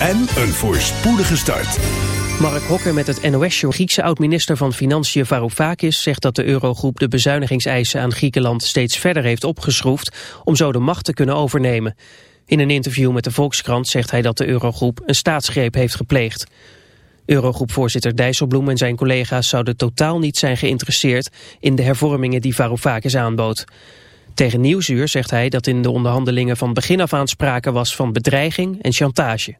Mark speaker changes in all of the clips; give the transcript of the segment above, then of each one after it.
Speaker 1: en een voorspoedige start.
Speaker 2: Mark Hokker met het NOS-show. Griekse oud-minister van Financiën Varoufakis zegt dat de eurogroep de bezuinigingseisen aan Griekenland steeds verder heeft opgeschroefd om zo de macht te kunnen overnemen. In een interview met de Volkskrant zegt hij dat de eurogroep een staatsgreep heeft gepleegd. Eurogroepvoorzitter Dijsselbloem en zijn collega's zouden totaal niet zijn geïnteresseerd in de hervormingen die Varoufakis aanbood. Tegen Nieuwsuur zegt hij dat in de onderhandelingen van begin af aan sprake was van bedreiging en chantage.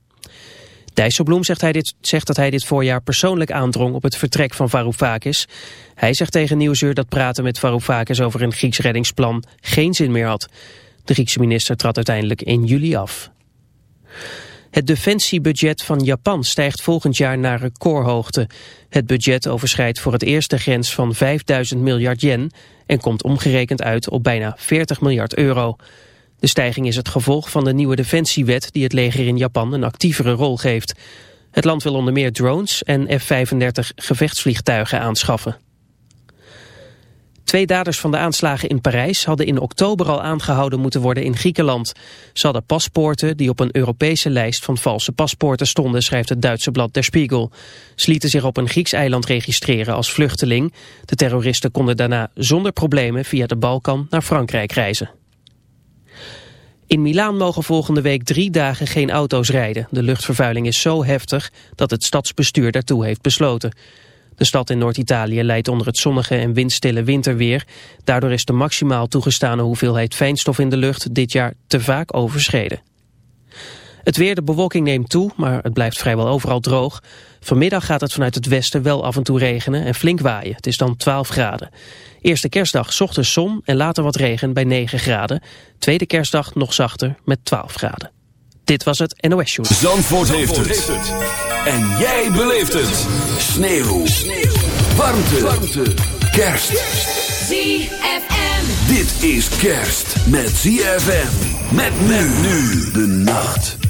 Speaker 2: Dijsselbloem zegt, hij dit, zegt dat hij dit voorjaar persoonlijk aandrong op het vertrek van Varoufakis. Hij zegt tegen Nieuwsuur dat praten met Varoufakis over een Grieks reddingsplan geen zin meer had. De Griekse minister trad uiteindelijk in juli af. Het defensiebudget van Japan stijgt volgend jaar naar recordhoogte. Het budget overschrijdt voor het eerst de grens van 5000 miljard yen en komt omgerekend uit op bijna 40 miljard euro. De stijging is het gevolg van de nieuwe defensiewet die het leger in Japan een actievere rol geeft. Het land wil onder meer drones en F-35 gevechtsvliegtuigen aanschaffen. Twee daders van de aanslagen in Parijs hadden in oktober al aangehouden moeten worden in Griekenland. Ze hadden paspoorten die op een Europese lijst van valse paspoorten stonden, schrijft het Duitse blad Der Spiegel. Ze lieten zich op een Grieks eiland registreren als vluchteling. De terroristen konden daarna zonder problemen via de Balkan naar Frankrijk reizen. In Milaan mogen volgende week drie dagen geen auto's rijden. De luchtvervuiling is zo heftig dat het stadsbestuur daartoe heeft besloten. De stad in Noord-Italië leidt onder het zonnige en windstille winterweer. Daardoor is de maximaal toegestane hoeveelheid fijnstof in de lucht dit jaar te vaak overschreden. Het weer, de bewolking neemt toe, maar het blijft vrijwel overal droog. Vanmiddag gaat het vanuit het westen wel af en toe regenen en flink waaien. Het is dan 12 graden. Eerste kerstdag ochtends zon en later wat regen bij 9 graden. Tweede kerstdag nog zachter met 12 graden. Dit was het NOS Show.
Speaker 1: Zandvoort, heeft, het. En jij beleeft het. Sneeuw. Sneeuw. Warmte. Warmte. Kerst.
Speaker 3: ZFM.
Speaker 1: Dit is kerst met ZFM. Met men nu de nacht.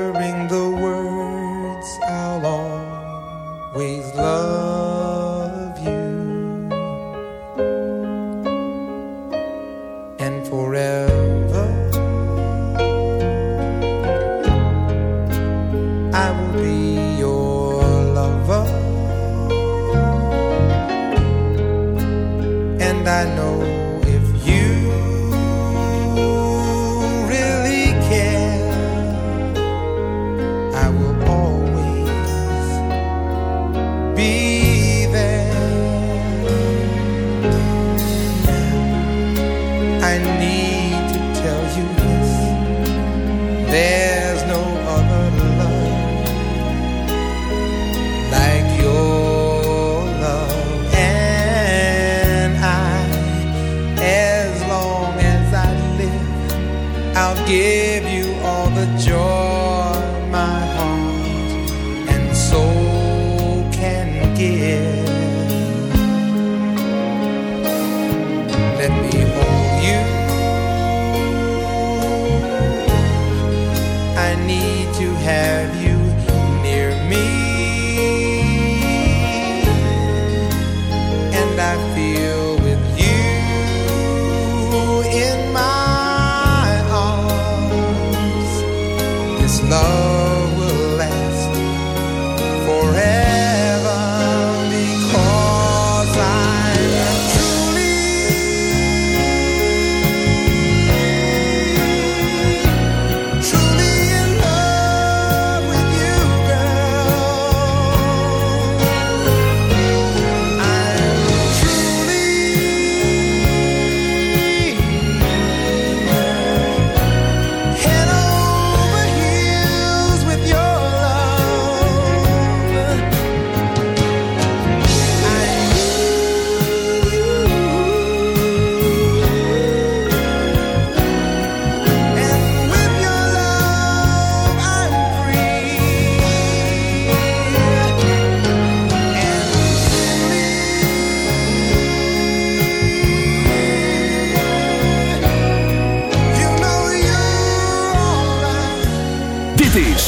Speaker 3: love will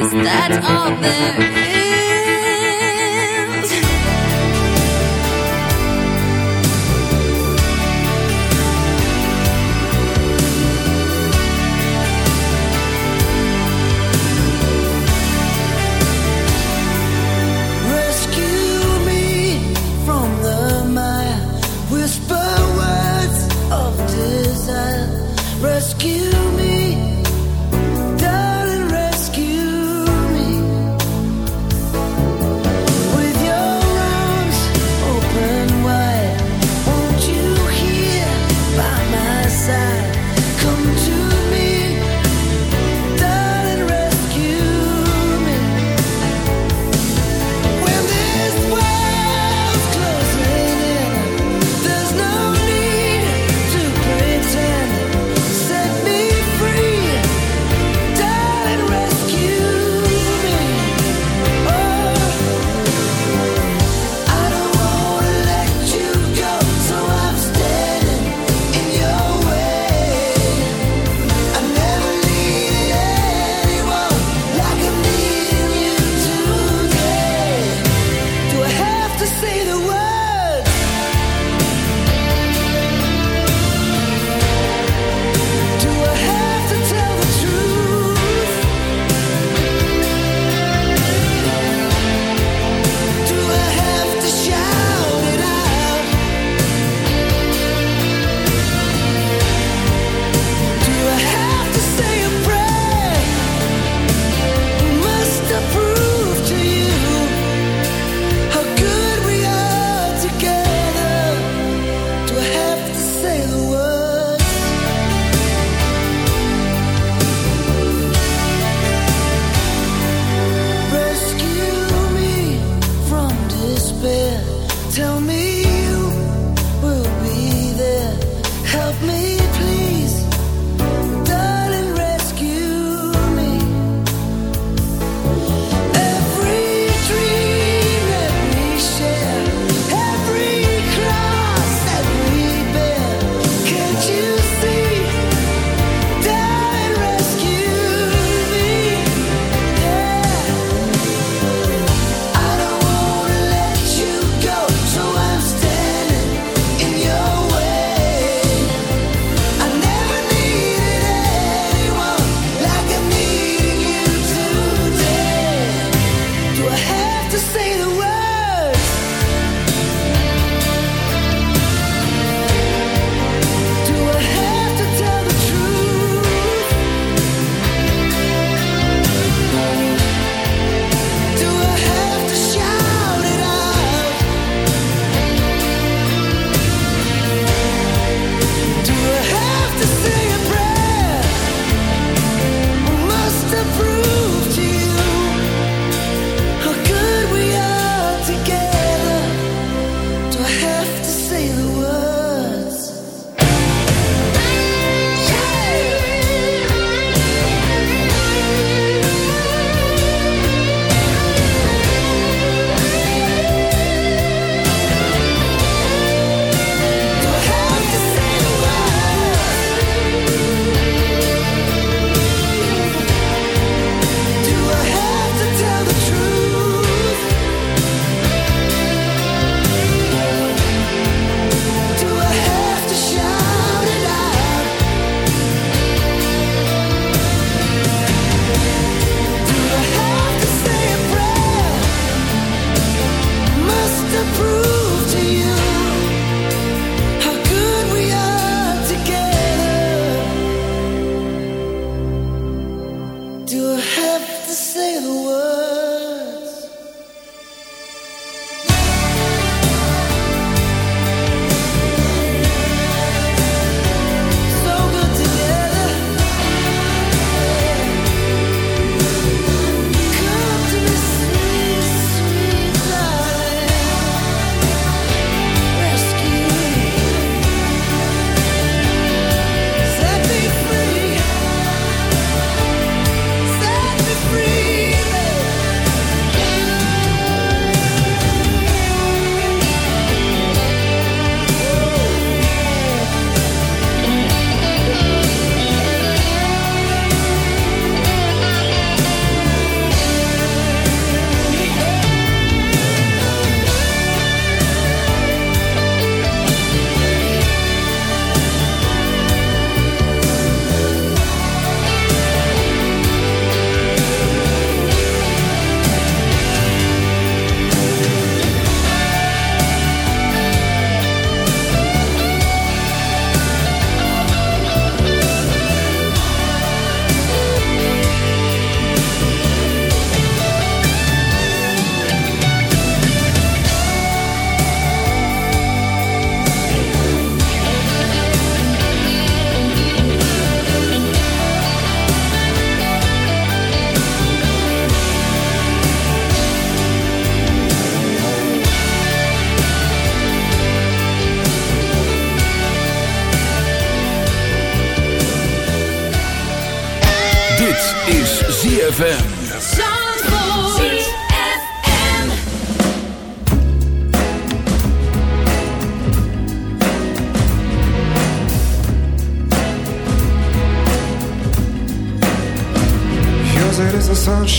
Speaker 4: Is that all there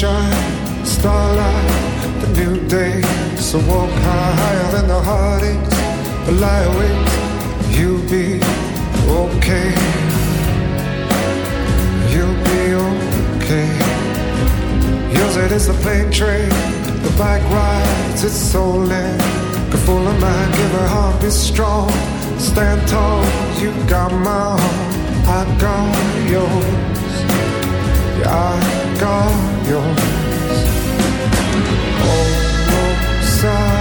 Speaker 5: sunshine, starlight, the new day. So walk high, higher than the heartaches, but lie awake, you'll be okay. You'll be okay. Yours it is the plane train, the bike rides, it's stolen. Go full of mind, give her heart, be strong. Stand tall, you got my heart, I got yours. I got yours. Oh, oh, sorry,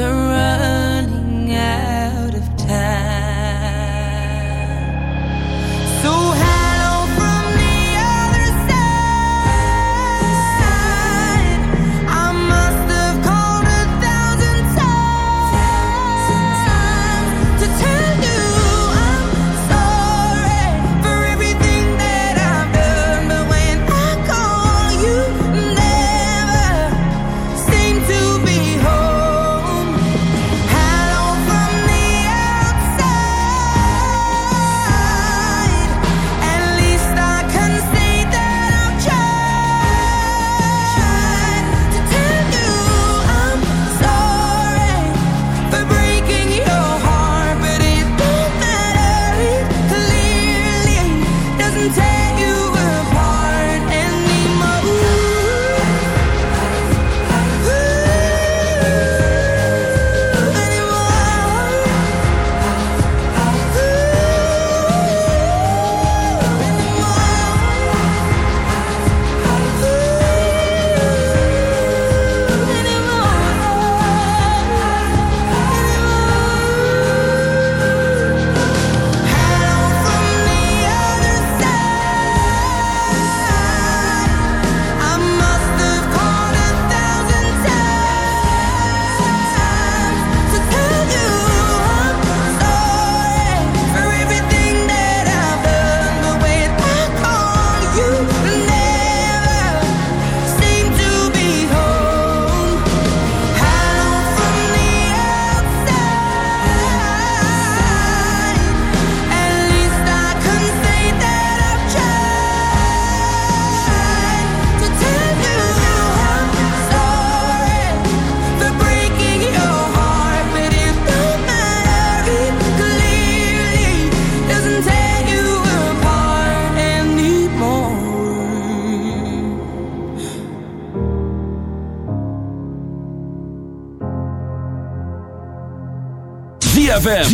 Speaker 4: are running out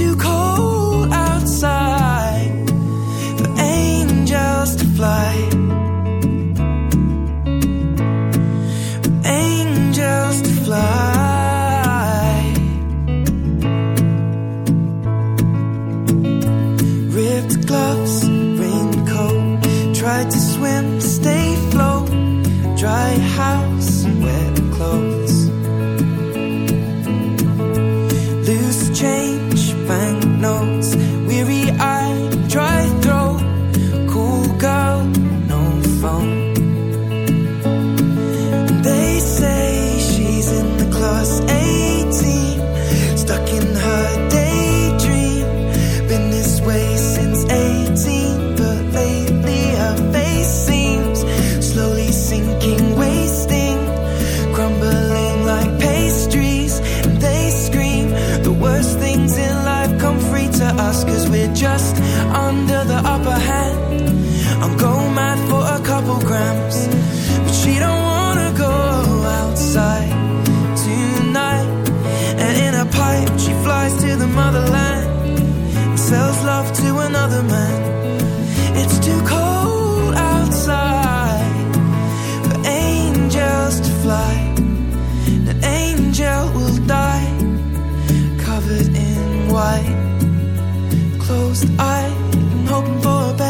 Speaker 4: Too cold angel will die covered in white, closed eye, and hoping for a better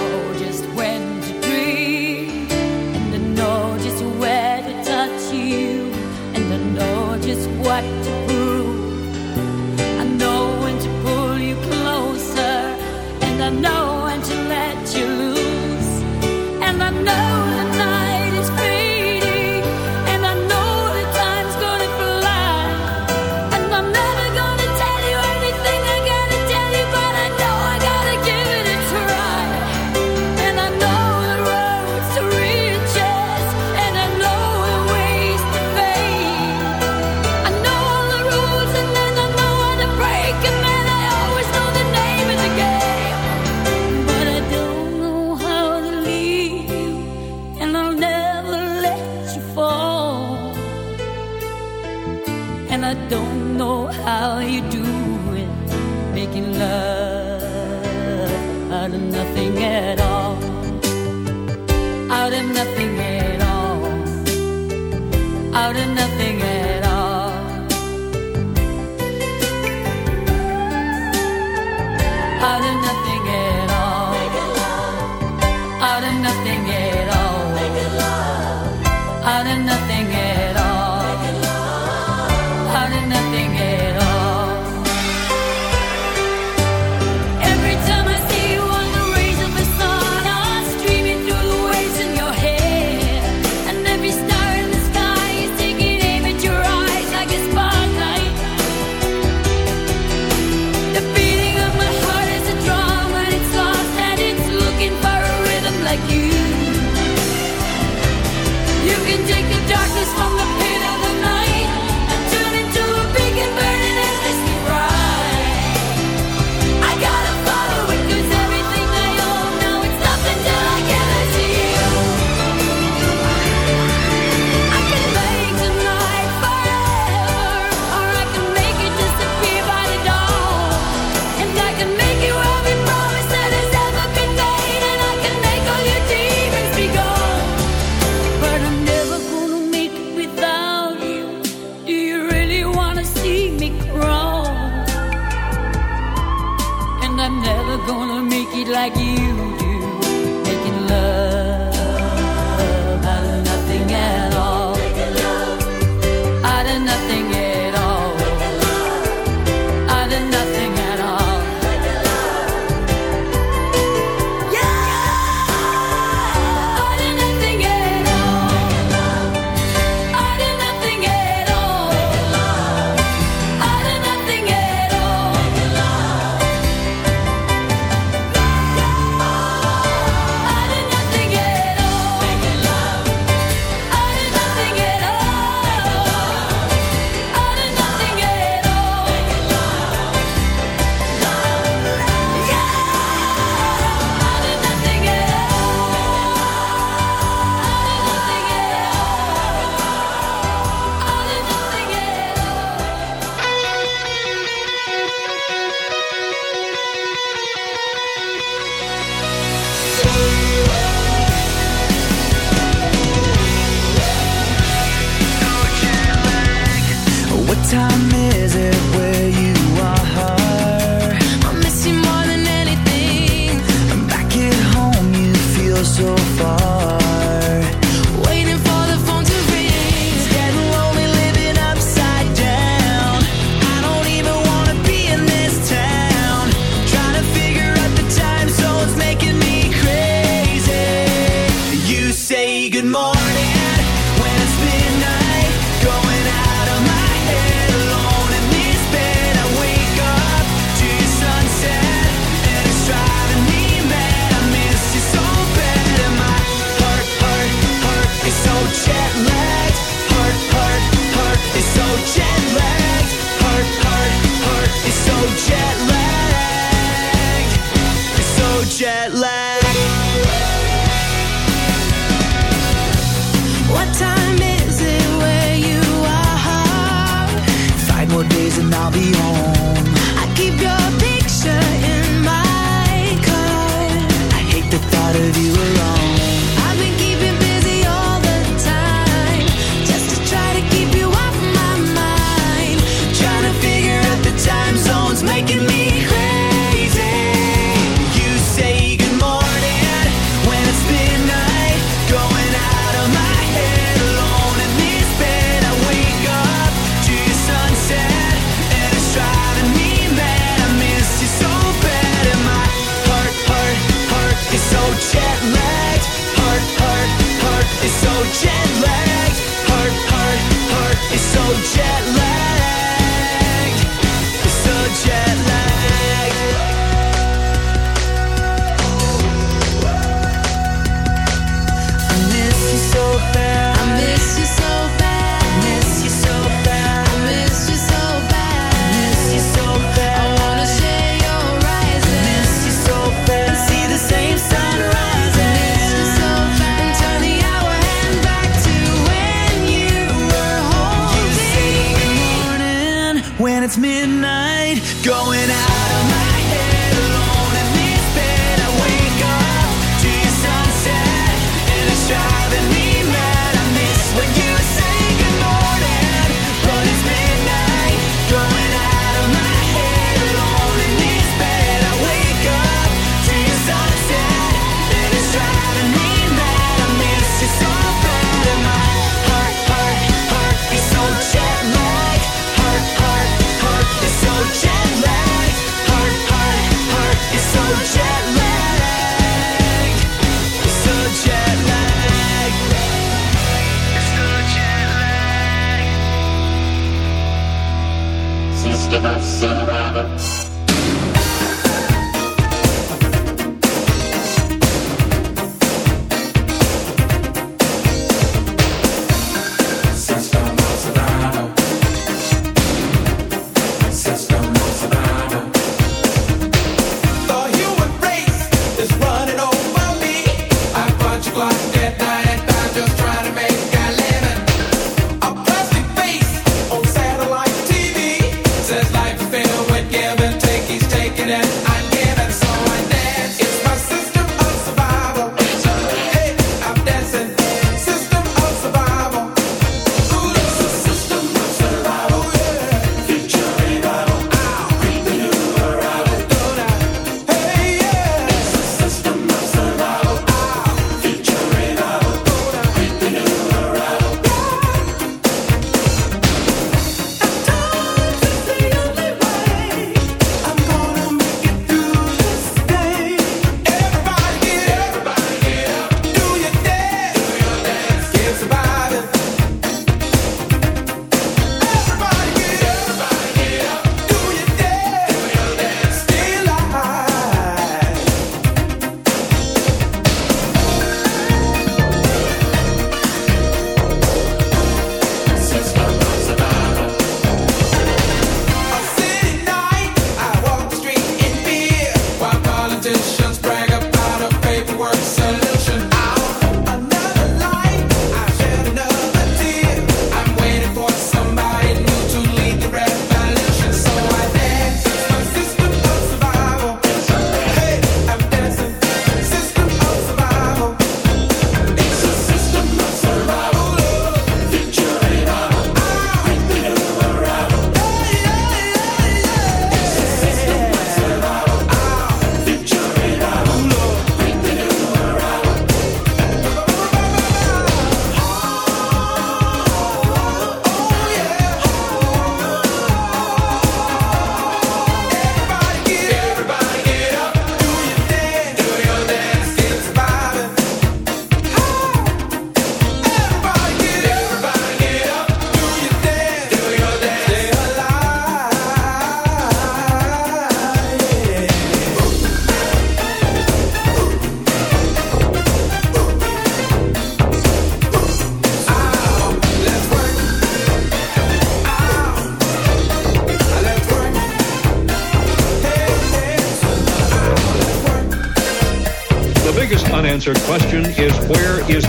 Speaker 6: just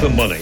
Speaker 6: the
Speaker 7: money?